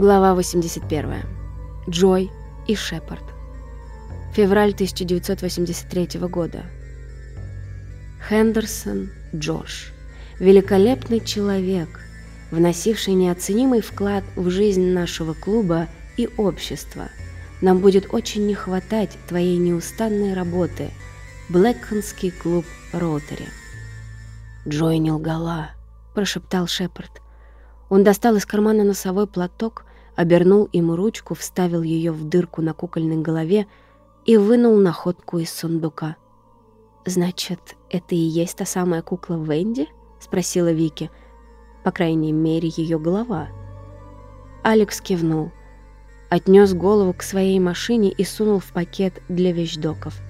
Глава 81. Джой и Шепард. Февраль 1983 года. Хендерсон Джош. Великолепный человек, вносивший неоценимый вклад в жизнь нашего клуба и общества. Нам будет очень не хватать твоей неустанной работы. Блэкхонский клуб Ротари. Джой не лгала, прошептал Шепард. Он достал из кармана носовой платок, обернул им ручку, вставил ее в дырку на кукольной голове и вынул находку из сундука. «Значит, это и есть та самая кукла Венди?» — спросила Вики. По крайней мере, ее голова. Алекс кивнул, отнес голову к своей машине и сунул в пакет для вещдоков.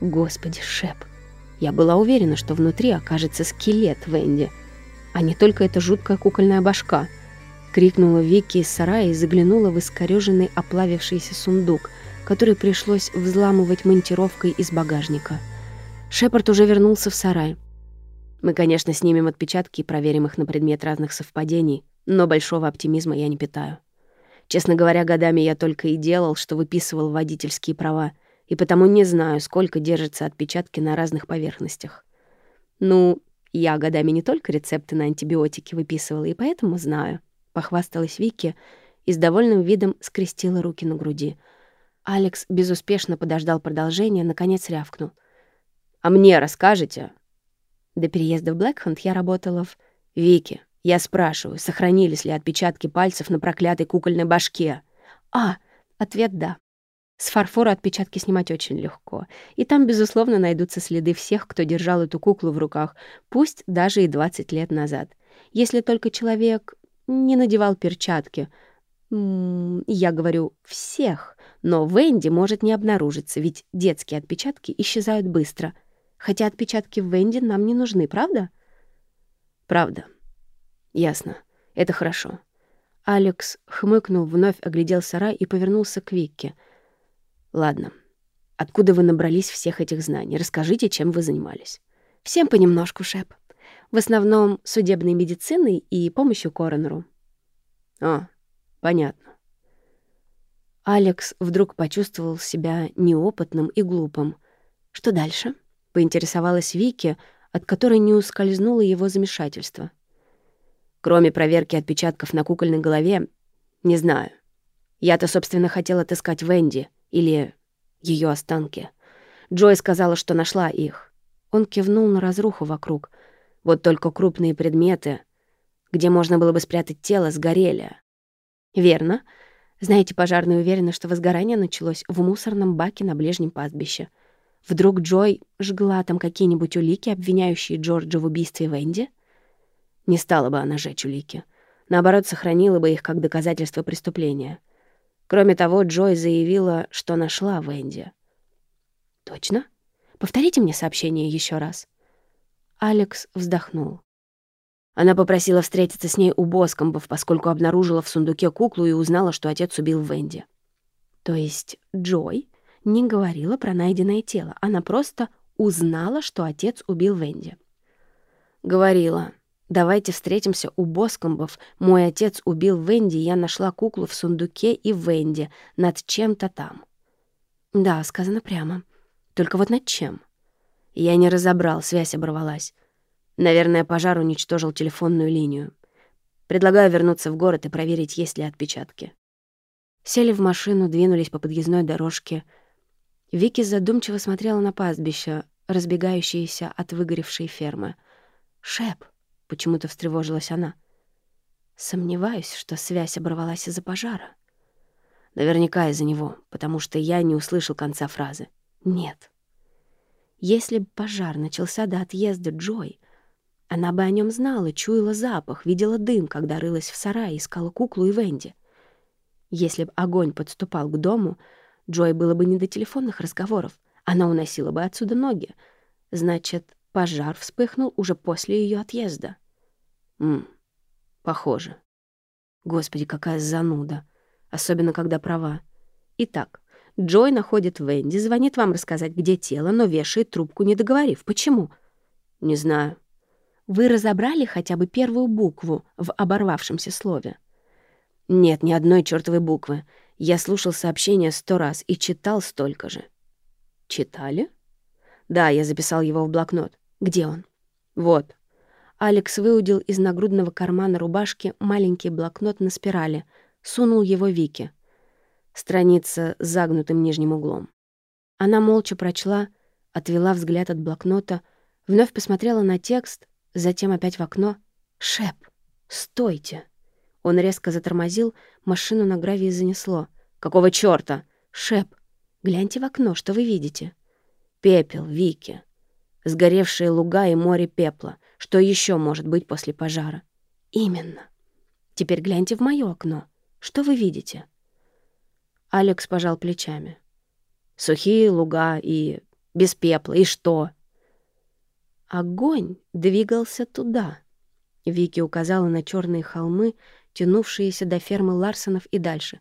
«Господи, Шеп, я была уверена, что внутри окажется скелет Венди, а не только эта жуткая кукольная башка», — крикнула Вики из сарая и заглянула в искореженный оплавившийся сундук, который пришлось взламывать монтировкой из багажника. Шепард уже вернулся в сарай. Мы, конечно, снимем отпечатки и проверим их на предмет разных совпадений, но большого оптимизма я не питаю. Честно говоря, годами я только и делал, что выписывал водительские права, и потому не знаю, сколько держатся отпечатки на разных поверхностях. Ну, я годами не только рецепты на антибиотики выписывала, и поэтому знаю. Похвасталась Вики и с довольным видом скрестила руки на груди. Алекс безуспешно подождал продолжения, наконец рявкнул. «А мне расскажете?» До переезда в Блэкхант я работала в... «Вики, я спрашиваю, сохранились ли отпечатки пальцев на проклятой кукольной башке?» «А, ответ «да». С фарфора отпечатки снимать очень легко. И там, безусловно, найдутся следы всех, кто держал эту куклу в руках, пусть даже и 20 лет назад. Если только человек не надевал перчатки. Я говорю «всех», но Венди может не обнаружиться, ведь детские отпечатки исчезают быстро. Хотя отпечатки Венди нам не нужны, правда? Правда. Ясно. Это хорошо. Алекс хмыкнул, вновь оглядел сарай и повернулся к Викке. Ладно. Откуда вы набрались всех этих знаний? Расскажите, чем вы занимались. Всем понемножку, Шеп. В основном судебной медициной и помощью коронеру. А, понятно. Алекс вдруг почувствовал себя неопытным и глупым. Что дальше? Поинтересовалась Вики, от которой не ускользнуло его замешательство. Кроме проверки отпечатков на кукольной голове, не знаю. Я-то, собственно, хотел отыскать Венди или ее останки. Джой сказала, что нашла их. Он кивнул на разруху вокруг — вот только крупные предметы, где можно было бы спрятать тело, сгорели. Верно. Знаете, пожарные уверены, что возгорание началось в мусорном баке на ближнем пастбище. Вдруг Джой жгла там какие-нибудь улики, обвиняющие Джорджа в убийстве Венди? Не стала бы она жечь улики. Наоборот, сохранила бы их как доказательство преступления. Кроме того, Джой заявила, что нашла Венди. «Точно? Повторите мне сообщение еще раз». Алекс вздохнул. Она попросила встретиться с ней у Боскомбов, поскольку обнаружила в сундуке куклу и узнала, что отец убил Венди. То есть Джой не говорила про найденное тело, она просто узнала, что отец убил Венди. Говорила. «Давайте встретимся у Боскомбов. Мой отец убил Венди, я нашла куклу в сундуке и Венди над чем-то там». Да, сказано прямо. Только вот над чем? Я не разобрал, связь оборвалась. Наверное, пожар уничтожил телефонную линию. Предлагаю вернуться в город и проверить, есть ли отпечатки. Сели в машину, двинулись по подъездной дорожке. Вики задумчиво смотрела на пастбище, разбегающиеся от выгоревшей фермы. «Шеп!» — почему-то встревожилась она. «Сомневаюсь, что связь оборвалась из-за пожара». Наверняка из-за него, потому что я не услышал конца фразы. «Нет». Если бы пожар начался до отъезда Джой, она бы о нем знала, чуяла запах, видела дым, когда рылась в сарае, искала куклу и Венди. Если бы огонь подступал к дому, Джой было бы не до телефонных разговоров. Она уносила бы отсюда ноги. Значит, пожар вспыхнул уже после ее отъезда. Мм, похоже. Господи, какая зануда. Особенно, когда права. Итак, Джой находит Венди, звонит вам рассказать, где тело, но вешает трубку, не договорив. Почему? Не знаю. Вы разобрали хотя бы первую букву в оборвавшемся слове? Нет, ни одной чертовой буквы. Я слушал сообщение сто раз и читал столько же. Читали? Да, я записал его в блокнот. Где он? Вот. Алекс выудил из нагрудного кармана рубашки маленький блокнот на спирали, сунул его Вике. Страница с загнутым нижним углом. Она молча прочла, отвела взгляд от блокнота, вновь посмотрела на текст, затем опять в окно. «Шеп, стойте!» Он резко затормозил, машину на гравии занесло. «Какого чёрта?» «Шеп, гляньте в окно, что вы видите?» «Пепел, Вики. Сгоревшие луга и море пепла. Что ещё может быть после пожара?» «Именно. Теперь гляньте в моё окно. Что вы видите?» Алекс пожал плечами. «Сухие луга и без пепла. И что?» Огонь двигался туда. Вики указала на черные холмы, тянувшиеся до фермы Ларсонов и дальше.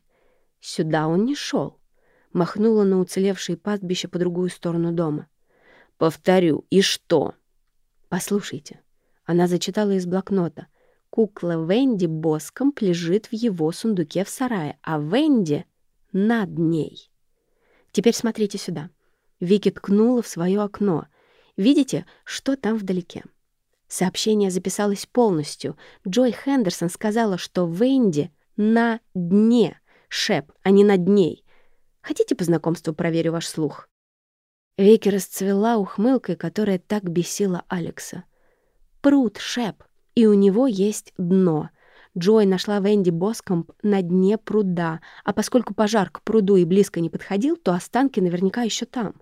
Сюда он не шел. Махнула на уцелевшие пастбища по другую сторону дома. «Повторю, и что?» «Послушайте». Она зачитала из блокнота. Кукла Венди боском лежит в его сундуке в сарае, а Венди над ней. Теперь смотрите сюда. Вики ткнула в свое окно. Видите, что там вдалеке? Сообщение записалось полностью. Джой Хендерсон сказала, что Венди на дне. Шеп, а не над ней. Хотите по знакомству проверю ваш слух?» Вики расцвела ухмылкой, которая так бесила Алекса. «Пруд, Шеп, и у него есть дно». Джой нашла Венди Боскомп на дне пруда, а поскольку пожар к пруду и близко не подходил, то останки наверняка еще там.